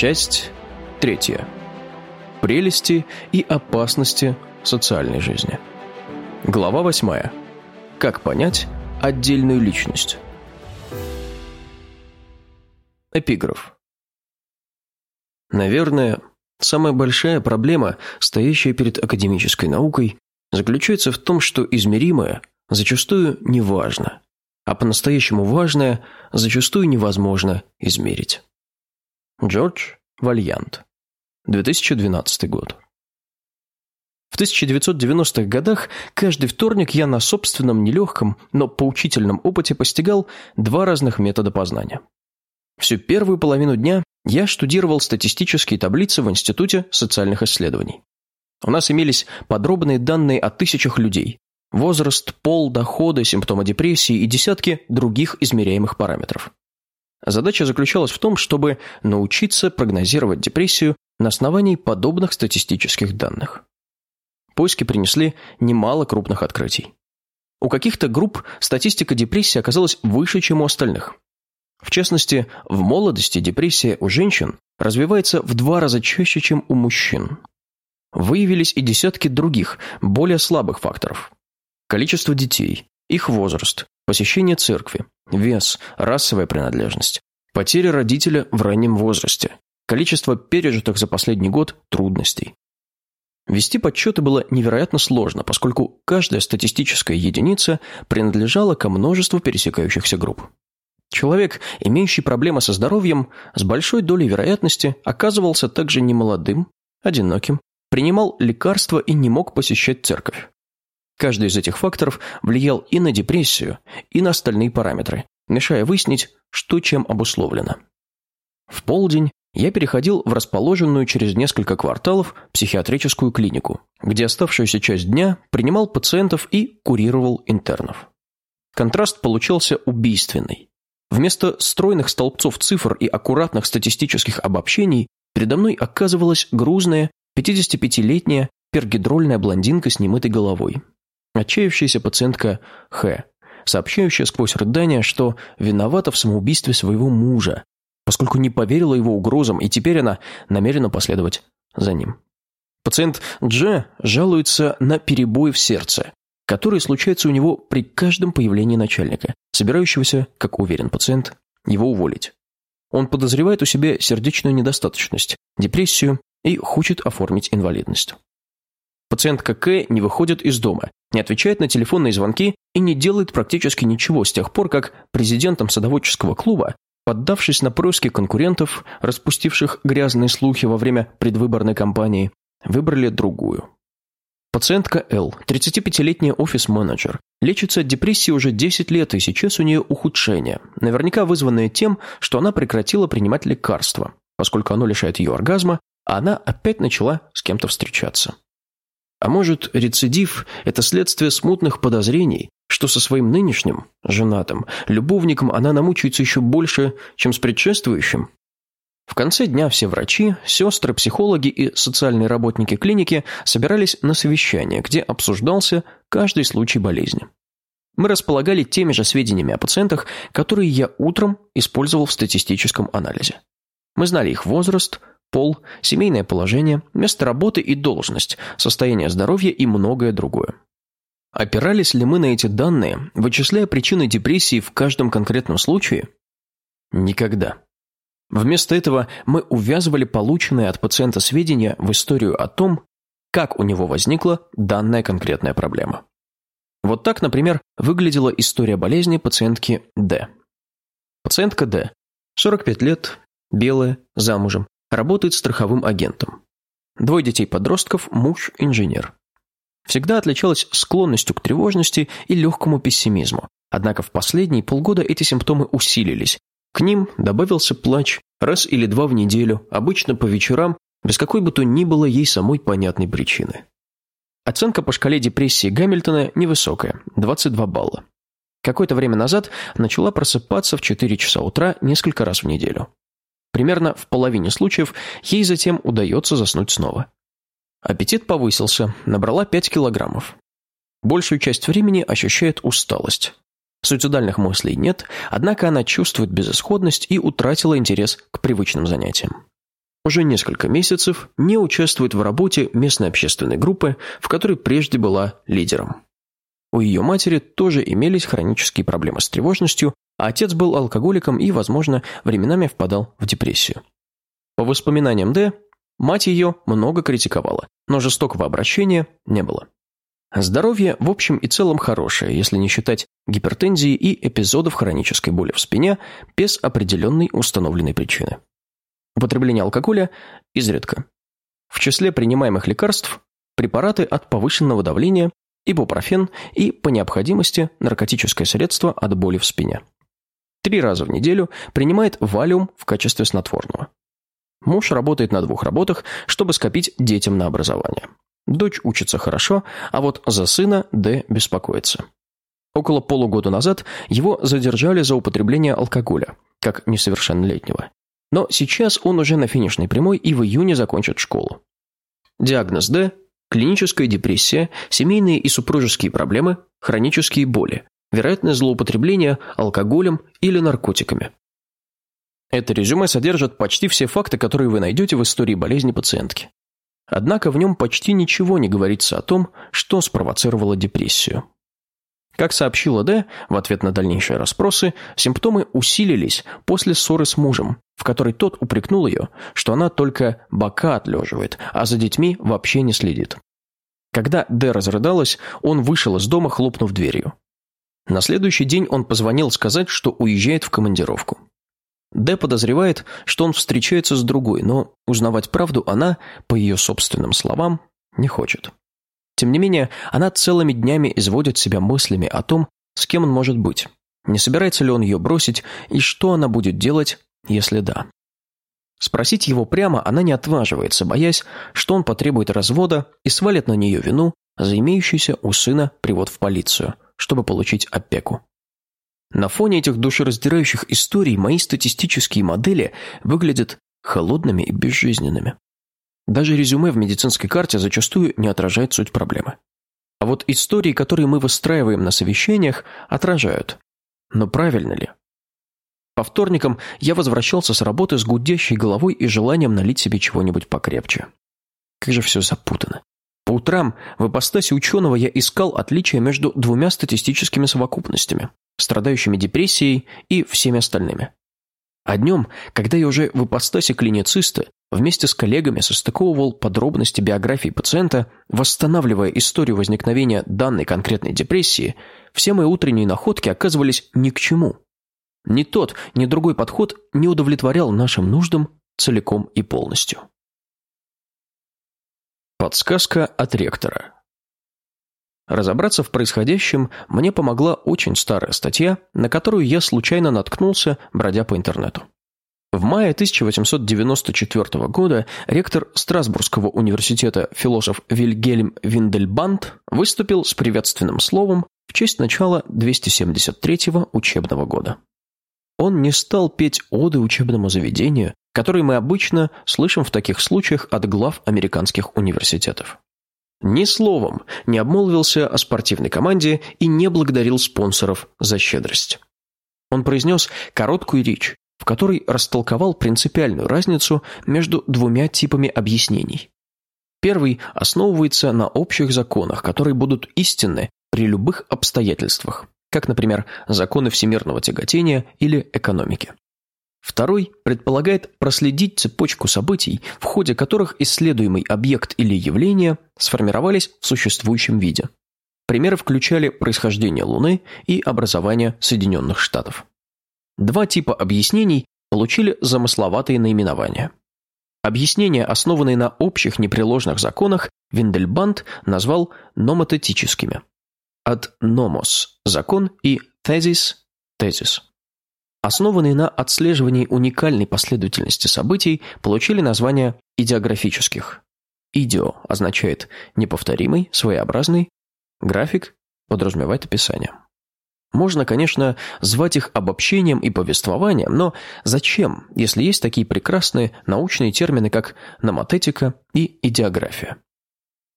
Часть третья. Прелести и опасности социальной жизни. Глава восьмая. Как понять отдельную личность? Эпиграф. Наверное, самая большая проблема, стоящая перед академической наукой, заключается в том, что измеримое зачастую не важно, а по-настоящему важное зачастую невозможно измерить. Джордж Вальянт. 2012 год. В 1990-х годах каждый вторник я на собственном нелегком, но поучительном опыте постигал два разных метода познания. Всю первую половину дня я штудировал статистические таблицы в Институте социальных исследований. У нас имелись подробные данные о тысячах людей, возраст, пол, доходы, симптомы депрессии и десятки других измеряемых параметров. Задача заключалась в том, чтобы научиться прогнозировать депрессию на основании подобных статистических данных. Поиски принесли немало крупных открытий. У каких-то групп статистика депрессии оказалась выше, чем у остальных. В частности, в молодости депрессия у женщин развивается в два раза чаще, чем у мужчин. Выявились и десятки других, более слабых факторов. Количество детей, их возраст, посещение церкви, вес, расовая принадлежность, потеря родителя в раннем возрасте, количество пережитых за последний год трудностей. Вести подсчеты было невероятно сложно, поскольку каждая статистическая единица принадлежала ко множеству пересекающихся групп. Человек, имеющий проблемы со здоровьем, с большой долей вероятности оказывался также немолодым, одиноким, принимал лекарства и не мог посещать церковь. Каждый из этих факторов влиял и на депрессию, и на остальные параметры, мешая выяснить, что чем обусловлено. В полдень я переходил в расположенную через несколько кварталов психиатрическую клинику, где оставшуюся часть дня принимал пациентов и курировал интернов. Контраст получался убийственный. Вместо стройных столбцов цифр и аккуратных статистических обобщений передо мной оказывалась грузная, 55-летняя пергидрольная блондинка с немытой головой. Отчаявшаяся пациентка Х, сообщающая сквозь рыдания, что виновата в самоубийстве своего мужа, поскольку не поверила его угрозам, и теперь она намерена последовать за ним. Пациент Дж жалуется на перебои в сердце, которые случаются у него при каждом появлении начальника, собирающегося, как уверен пациент, его уволить. Он подозревает у себя сердечную недостаточность, депрессию и хочет оформить инвалидность. Пациентка К не выходит из дома, не отвечает на телефонные звонки и не делает практически ничего с тех пор, как президентом садоводческого клуба Поддавшись на происки конкурентов, распустивших грязные слухи во время предвыборной кампании, выбрали другую. Пациентка Л, 35-летняя офис-менеджер, лечится от депрессии уже 10 лет, и сейчас у нее ухудшение, наверняка вызванное тем, что она прекратила принимать лекарства, поскольку оно лишает ее оргазма, а она опять начала с кем-то встречаться. А может, рецидив – это следствие смутных подозрений, что со своим нынешним, женатым, любовником она намучается еще больше, чем с предшествующим? В конце дня все врачи, сестры, психологи и социальные работники клиники собирались на совещание, где обсуждался каждый случай болезни. Мы располагали теми же сведениями о пациентах, которые я утром использовал в статистическом анализе. Мы знали их возраст, пол, семейное положение, место работы и должность, состояние здоровья и многое другое. Опирались ли мы на эти данные, вычисляя причины депрессии в каждом конкретном случае? Никогда. Вместо этого мы увязывали полученные от пациента сведения в историю о том, как у него возникла данная конкретная проблема. Вот так, например, выглядела история болезни пациентки Д. Пациентка Д. 45 лет, белая, замужем, работает страховым агентом. Двое детей-подростков, муж – инженер всегда отличалась склонностью к тревожности и легкому пессимизму. Однако в последние полгода эти симптомы усилились. К ним добавился плач раз или два в неделю, обычно по вечерам, без какой бы то ни было ей самой понятной причины. Оценка по шкале депрессии Гамильтона невысокая – 22 балла. Какое-то время назад начала просыпаться в 4 часа утра несколько раз в неделю. Примерно в половине случаев ей затем удается заснуть снова. Аппетит повысился, набрала 5 килограммов. Большую часть времени ощущает усталость. Суицидальных мыслей нет, однако она чувствует безысходность и утратила интерес к привычным занятиям. уже несколько месяцев не участвует в работе местной общественной группы, в которой прежде была лидером. У ее матери тоже имелись хронические проблемы с тревожностью, а отец был алкоголиком и, возможно, временами впадал в депрессию. По воспоминаниям Д, мать ее много критиковала, но жестокого обращения не было. Здоровье в общем и целом хорошее, если не считать гипертензии и эпизодов хронической боли в спине без определенной установленной причины. Употребление алкоголя изредка. В числе принимаемых лекарств препараты от повышенного давления, ибупрофен и, по необходимости, наркотическое средство от боли в спине. Три раза в неделю принимает валиум в качестве снотворного. Муж работает на двух работах, чтобы скопить детям на образование. Дочь учится хорошо, а вот за сына Д беспокоится. Около полугода назад его задержали за употребление алкоголя, как несовершеннолетнего. Но сейчас он уже на финишной прямой и в июне закончит школу. Диагноз Д – клиническая депрессия, семейные и супружеские проблемы, хронические боли, вероятное злоупотребление алкоголем или наркотиками. Это резюме содержит почти все факты, которые вы найдете в истории болезни пациентки. Однако в нем почти ничего не говорится о том, что спровоцировало депрессию. Как сообщила Д, в ответ на дальнейшие расспросы, симптомы усилились после ссоры с мужем, в которой тот упрекнул ее, что она только бока отлеживает, а за детьми вообще не следит. Когда Д разрыдалась, он вышел из дома, хлопнув дверью. На следующий день он позвонил сказать, что уезжает в командировку. Д подозревает, что он встречается с другой, но узнавать правду она, по ее собственным словам, не хочет. Тем не менее, она целыми днями изводит себя мыслями о том, с кем он может быть, не собирается ли он ее бросить и что она будет делать, если да. Спросить его прямо она не отваживается, боясь, что он потребует развода и свалит на нее вину за имеющийся у сына привод в полицию, чтобы получить опеку. На фоне этих душераздирающих историй мои статистические модели выглядят холодными и безжизненными. Даже резюме в медицинской карте зачастую не отражает суть проблемы. А вот истории, которые мы выстраиваем на совещаниях, отражают. Но правильно ли? По вторникам я возвращался с работы с гудящей головой и желанием налить себе чего-нибудь покрепче. Как же все запутано. Утрам в ипостаси ученого я искал отличия между двумя статистическими совокупностями страдающими депрессией и всеми остальными. А днем, когда я уже в ипостасе клинициста вместе с коллегами состыковывал подробности биографии пациента, восстанавливая историю возникновения данной конкретной депрессии, все мои утренние находки оказывались ни к чему. Ни тот, ни другой подход не удовлетворял нашим нуждам целиком и полностью. Подсказка от ректора. Разобраться в происходящем мне помогла очень старая статья, на которую я случайно наткнулся, бродя по интернету. В мае 1894 года ректор Страсбургского университета философ Вильгельм Виндельбанд выступил с приветственным словом в честь начала 273 учебного года. Он не стал петь оды учебному заведению, которые мы обычно слышим в таких случаях от глав американских университетов. Ни словом не обмолвился о спортивной команде и не благодарил спонсоров за щедрость. Он произнес короткую речь, в которой растолковал принципиальную разницу между двумя типами объяснений. Первый основывается на общих законах, которые будут истинны при любых обстоятельствах, как, например, законы всемирного тяготения или экономики. Второй предполагает проследить цепочку событий, в ходе которых исследуемый объект или явление сформировались в существующем виде. Примеры включали происхождение Луны и образование Соединенных Штатов. Два типа объяснений получили замысловатые наименования. Объяснения, основанные на общих непреложных законах, Виндельбанд назвал номотетическими. От «номос» – закон и «тезис» – тезис основанные на отслеживании уникальной последовательности событий, получили название идеографических. Идео означает неповторимый, своеобразный, график подразумевает описание. Можно, конечно, звать их обобщением и повествованием, но зачем, если есть такие прекрасные научные термины, как номотетика и идеография?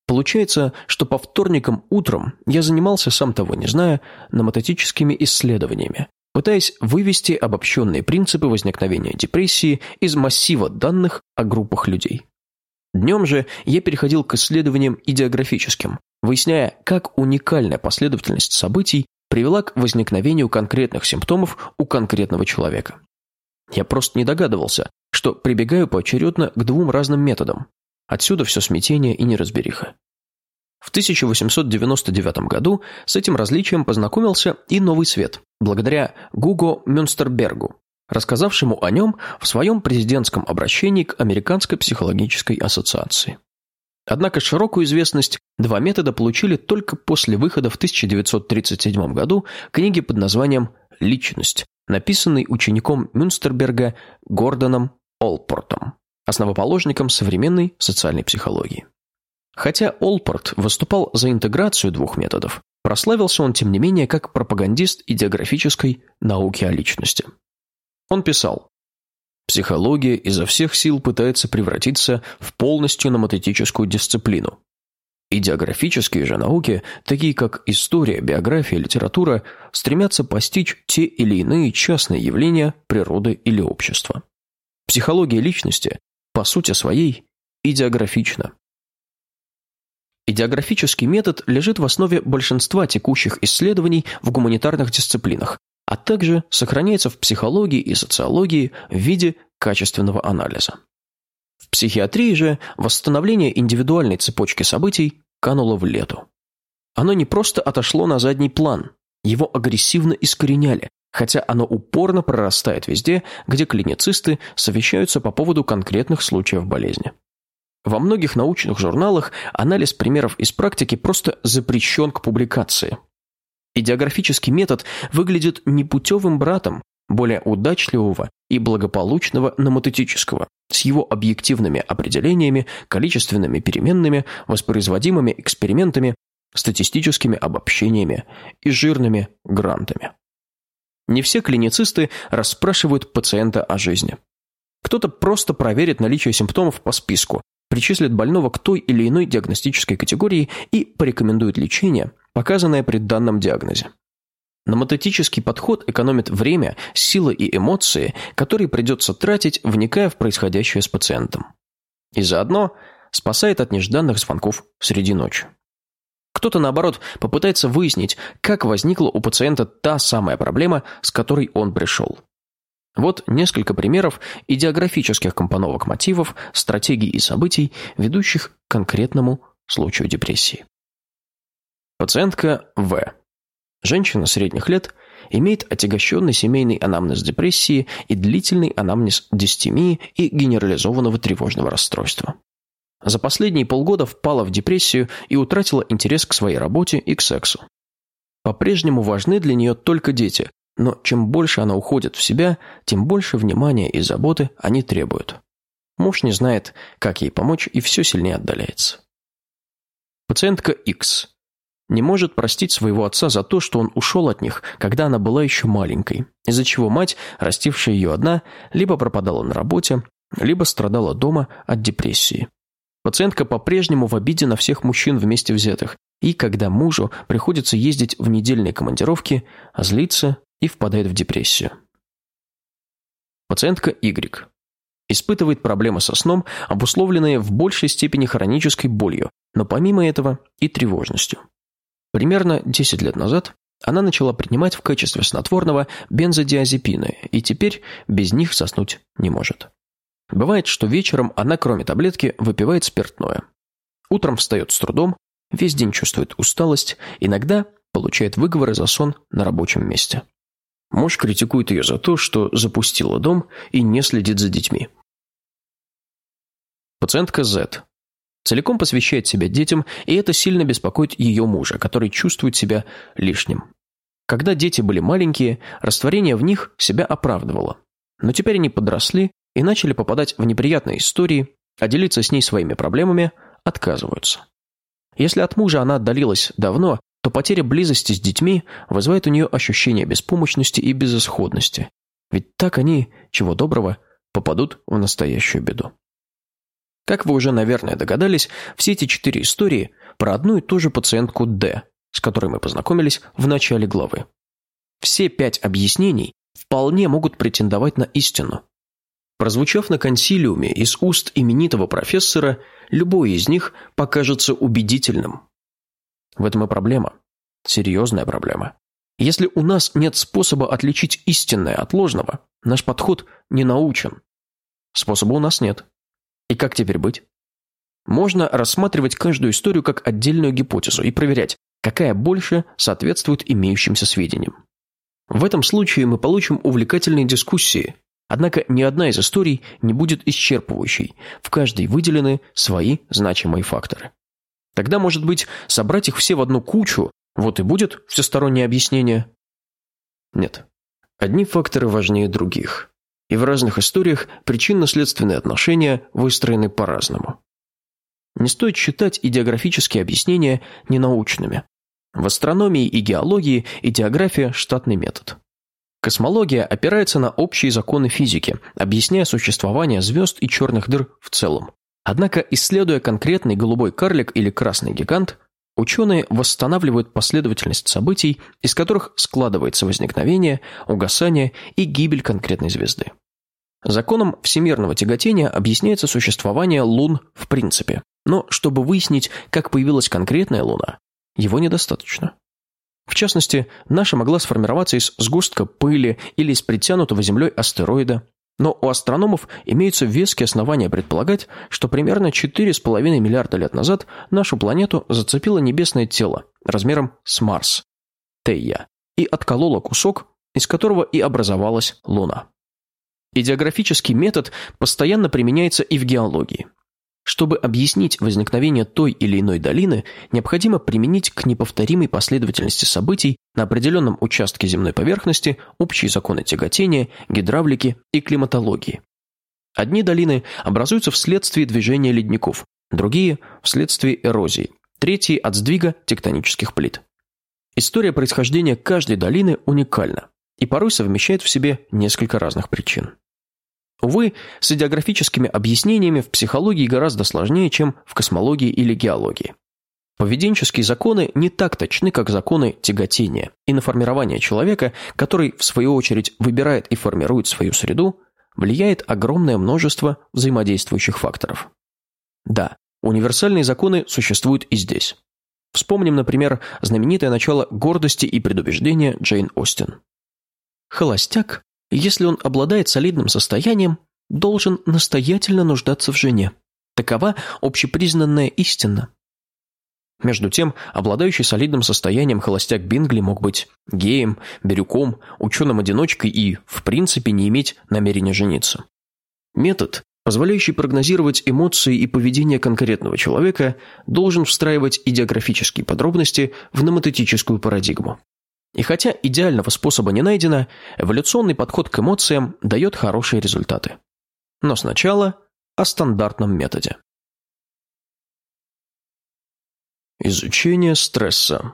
Получается, что по вторникам утром я занимался, сам того не зная, номотетическими исследованиями, пытаясь вывести обобщенные принципы возникновения депрессии из массива данных о группах людей. Днем же я переходил к исследованиям идеографическим, выясняя, как уникальная последовательность событий привела к возникновению конкретных симптомов у конкретного человека. Я просто не догадывался, что прибегаю поочередно к двум разным методам. Отсюда все смятение и неразбериха. В 1899 году с этим различием познакомился и Новый Свет, благодаря Гуго Мюнстербергу, рассказавшему о нем в своем президентском обращении к Американской психологической ассоциации. Однако широкую известность два метода получили только после выхода в 1937 году книги под названием «Личность», написанной учеником Мюнстерберга Гордоном Олпортом, основоположником современной социальной психологии. Хотя Олпорт выступал за интеграцию двух методов, прославился он, тем не менее, как пропагандист идеографической науки о личности. Он писал, «Психология изо всех сил пытается превратиться в полностью номотетическую дисциплину. Идеографические же науки, такие как история, биография, литература, стремятся постичь те или иные частные явления природы или общества. Психология личности, по сути своей, идеографична. Идеографический метод лежит в основе большинства текущих исследований в гуманитарных дисциплинах, а также сохраняется в психологии и социологии в виде качественного анализа. В психиатрии же восстановление индивидуальной цепочки событий кануло в лету. Оно не просто отошло на задний план, его агрессивно искореняли, хотя оно упорно прорастает везде, где клиницисты совещаются по поводу конкретных случаев болезни. Во многих научных журналах анализ примеров из практики просто запрещен к публикации. Идеографический метод выглядит непутевым братом более удачливого и благополучного номотетического, с его объективными определениями, количественными переменными, воспроизводимыми экспериментами, статистическими обобщениями и жирными грантами. Не все клиницисты расспрашивают пациента о жизни. Кто-то просто проверит наличие симптомов по списку, причислит больного к той или иной диагностической категории и порекомендует лечение, показанное при данном диагнозе. Номотетический подход экономит время, силы и эмоции, которые придется тратить, вникая в происходящее с пациентом. И заодно спасает от нежданных звонков среди ночи. Кто-то, наоборот, попытается выяснить, как возникла у пациента та самая проблема, с которой он пришел. Вот несколько примеров идеографических компоновок мотивов, стратегий и событий, ведущих к конкретному случаю депрессии. Пациентка В. Женщина средних лет имеет отягощенный семейный анамнез депрессии и длительный анамнез дистемии и генерализованного тревожного расстройства. За последние полгода впала в депрессию и утратила интерес к своей работе и к сексу. По-прежнему важны для нее только дети, но чем больше она уходит в себя, тем больше внимания и заботы они требуют. Муж не знает, как ей помочь, и все сильнее отдаляется. Пациентка X не может простить своего отца за то, что он ушел от них, когда она была еще маленькой, из-за чего мать, растившая ее одна, либо пропадала на работе, либо страдала дома от депрессии. Пациентка по-прежнему в обиде на всех мужчин вместе взятых, и когда мужу приходится ездить в недельные командировки, злится и впадает в депрессию. Пациентка Y. Испытывает проблемы со сном, обусловленные в большей степени хронической болью, но помимо этого и тревожностью. Примерно 10 лет назад она начала принимать в качестве снотворного бензодиазепины и теперь без них заснуть не может. Бывает, что вечером она, кроме таблетки, выпивает спиртное. Утром встает с трудом, весь день чувствует усталость, иногда получает выговоры за сон на рабочем месте. Муж критикует ее за то, что запустила дом и не следит за детьми. Пациентка Z. Целиком посвящает себя детям, и это сильно беспокоит ее мужа, который чувствует себя лишним. Когда дети были маленькие, растворение в них себя оправдывало. Но теперь они подросли и начали попадать в неприятные истории, а делиться с ней своими проблемами отказываются. Если от мужа она отдалилась давно, то потеря близости с детьми вызывает у нее ощущение беспомощности и безысходности. Ведь так они, чего доброго, попадут в настоящую беду. Как вы уже, наверное, догадались, все эти четыре истории про одну и ту же пациентку Д, с которой мы познакомились в начале главы. все пять объяснений вполне могут претендовать на истину. Прозвучав на консилиуме из уст именитого профессора, любой из них покажется убедительным. В этом и проблема. Серьезная проблема. Если у нас нет способа отличить истинное от ложного, наш подход не научен. Способа у нас нет. И как теперь быть? Можно рассматривать каждую историю как отдельную гипотезу и проверять, какая больше соответствует имеющимся сведениям. В этом случае мы получим увлекательные дискуссии, однако ни одна из историй не будет исчерпывающей, в каждой выделены свои значимые факторы. Тогда, может быть, собрать их все в одну кучу, вот и будет всестороннее объяснение? Нет. Одни факторы важнее других. И в разных историях причинно-следственные отношения выстроены по-разному. Не стоит считать идеографические объяснения ненаучными. В астрономии и геологии идеография – штатный метод. Космология опирается на общие законы физики, объясняя существование звезд и черных дыр в целом. Однако, исследуя конкретный голубой карлик или красный гигант, ученые восстанавливают последовательность событий, из которых складывается возникновение, угасание и гибель конкретной звезды. Законом всемирного тяготения объясняется существование лун в принципе, но чтобы выяснить, как появилась конкретная луна, его недостаточно. В частности, наша могла сформироваться из сгустка пыли или из притянутого Землей астероида, но у астрономов имеются веские основания предполагать, что примерно 4,5 миллиарда лет назад нашу планету зацепило небесное тело размером с Марс, Тея, и откололо кусок, из которого и образовалась Луна. Идеографический метод постоянно применяется и в геологии. Чтобы объяснить возникновение той или иной долины, необходимо применить к неповторимой последовательности событий на определенном участке земной поверхности общие законы тяготения, гидравлики и климатологии. Одни долины образуются вследствие движения ледников, другие – вследствие эрозии, третьи – от сдвига тектонических плит. История происхождения каждой долины уникальна и порой совмещает в себе несколько разных причин. Увы, с идеографическими объяснениями в психологии гораздо сложнее, чем в космологии или геологии. Поведенческие законы не так точны, как законы тяготения, и на формирование человека, который, в свою очередь, выбирает и формирует свою среду, влияет огромное множество взаимодействующих факторов. Да, универсальные законы существуют и здесь. Вспомним, например, знаменитое начало гордости и предубеждения Джейн Остин. Холостяк если он обладает солидным состоянием, должен настоятельно нуждаться в жене. Такова общепризнанная истина. Между тем, обладающий солидным состоянием холостяк Бингли мог быть геем, бирюком, ученым-одиночкой и, в принципе, не иметь намерения жениться. Метод, позволяющий прогнозировать эмоции и поведение конкретного человека, должен встраивать идеографические подробности в номотетическую парадигму. И хотя идеального способа не найдено, эволюционный подход к эмоциям дает хорошие результаты. Но сначала о стандартном методе. Изучение стресса.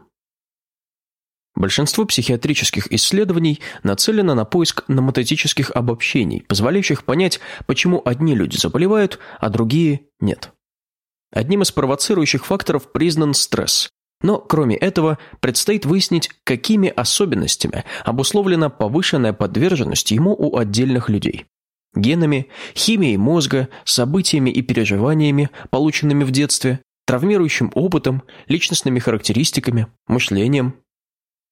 Большинство психиатрических исследований нацелено на поиск номотетических обобщений, позволяющих понять, почему одни люди заболевают, а другие – нет. Одним из провоцирующих факторов признан стресс, но, кроме этого, предстоит выяснить, какими особенностями обусловлена повышенная подверженность ему у отдельных людей. Генами, химией мозга, событиями и переживаниями, полученными в детстве, травмирующим опытом, личностными характеристиками, мышлением.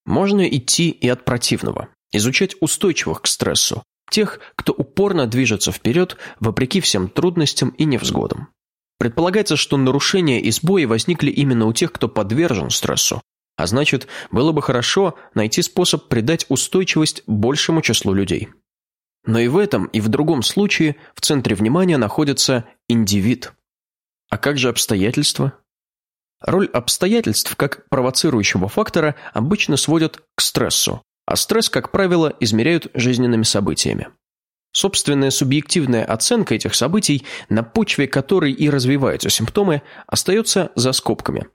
Можно идти и от противного, изучать устойчивых к стрессу, тех, кто упорно движется вперед вопреки всем трудностям и невзгодам. Предполагается, что нарушения и сбои возникли именно у тех, кто подвержен стрессу. А значит, было бы хорошо найти способ придать устойчивость большему числу людей. Но и в этом, и в другом случае в центре внимания находится индивид. А как же обстоятельства? Роль обстоятельств как провоцирующего фактора обычно сводят к стрессу, а стресс, как правило, измеряют жизненными событиями. Собственная субъективная оценка этих событий, на почве которой и развиваются симптомы, остается за скобками.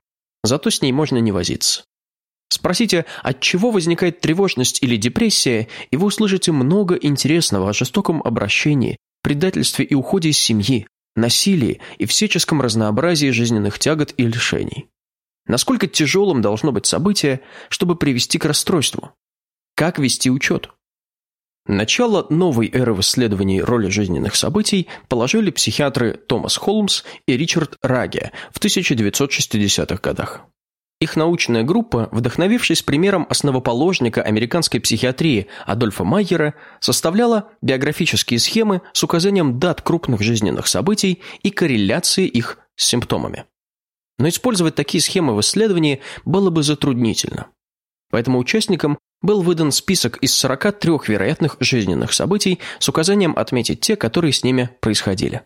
Зато с ней можно не возиться. Спросите, от чего возникает тревожность или депрессия, и вы услышите много интересного о жестоком обращении, предательстве и уходе из семьи, насилии и всяческом разнообразии жизненных тягот и лишений. Насколько тяжелым должно быть событие, чтобы привести к расстройству? как вести учет. Начало новой эры в исследовании роли жизненных событий положили психиатры Томас Холмс и Ричард Раге в 1960-х годах. Их научная группа, вдохновившись примером основоположника американской психиатрии Адольфа Майера, составляла биографические схемы с указанием дат крупных жизненных событий и корреляции их с симптомами. Но использовать такие схемы в исследовании было бы затруднительно. Поэтому участникам был выдан список из 43 вероятных жизненных событий с указанием отметить те, которые с ними происходили.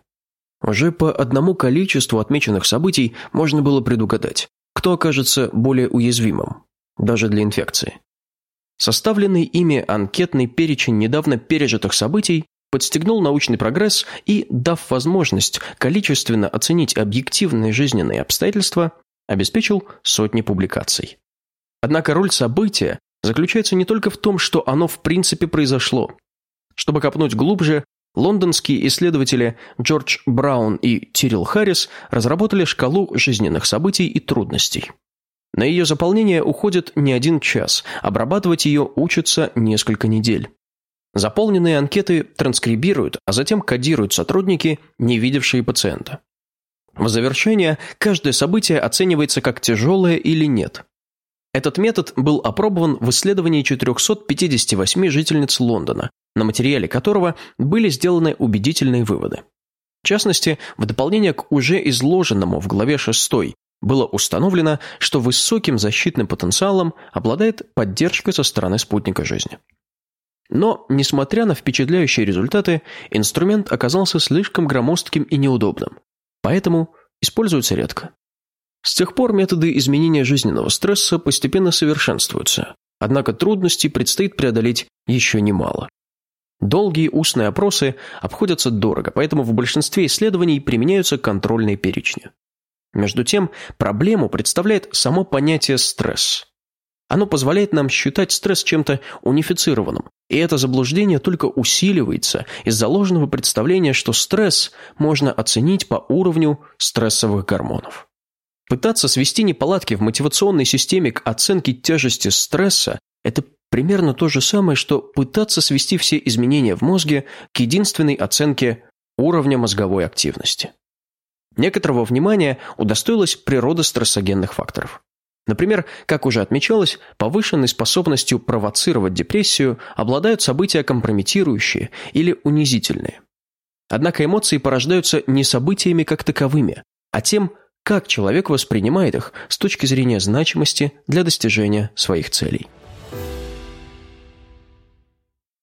Уже по одному количеству отмеченных событий можно было предугадать, кто окажется более уязвимым, даже для инфекции. Составленный ими анкетный перечень недавно пережитых событий подстегнул научный прогресс и, дав возможность количественно оценить объективные жизненные обстоятельства, обеспечил сотни публикаций. Однако роль события заключается не только в том, что оно в принципе произошло. Чтобы копнуть глубже, лондонские исследователи Джордж Браун и Тирил Харрис разработали шкалу жизненных событий и трудностей. На ее заполнение уходит не один час, обрабатывать ее учатся несколько недель. Заполненные анкеты транскрибируют, а затем кодируют сотрудники, не видевшие пациента. В завершение каждое событие оценивается как тяжелое или нет. Этот метод был опробован в исследовании 458 жительниц Лондона, на материале которого были сделаны убедительные выводы. В частности, в дополнение к уже изложенному в главе 6 было установлено, что высоким защитным потенциалом обладает поддержка со стороны спутника жизни. Но, несмотря на впечатляющие результаты, инструмент оказался слишком громоздким и неудобным, поэтому используется редко. С тех пор методы изменения жизненного стресса постепенно совершенствуются, однако трудностей предстоит преодолеть еще немало. Долгие устные опросы обходятся дорого, поэтому в большинстве исследований применяются контрольные перечни. Между тем, проблему представляет само понятие «стресс». Оно позволяет нам считать стресс чем-то унифицированным, и это заблуждение только усиливается из-за ложного представления, что стресс можно оценить по уровню стрессовых гормонов. Пытаться свести неполадки в мотивационной системе к оценке тяжести стресса – это примерно то же самое, что пытаться свести все изменения в мозге к единственной оценке уровня мозговой активности. Некоторого внимания удостоилась природа стрессогенных факторов. Например, как уже отмечалось, повышенной способностью провоцировать депрессию обладают события компрометирующие или унизительные. Однако эмоции порождаются не событиями как таковыми, а тем, как человек воспринимает их с точки зрения значимости для достижения своих целей.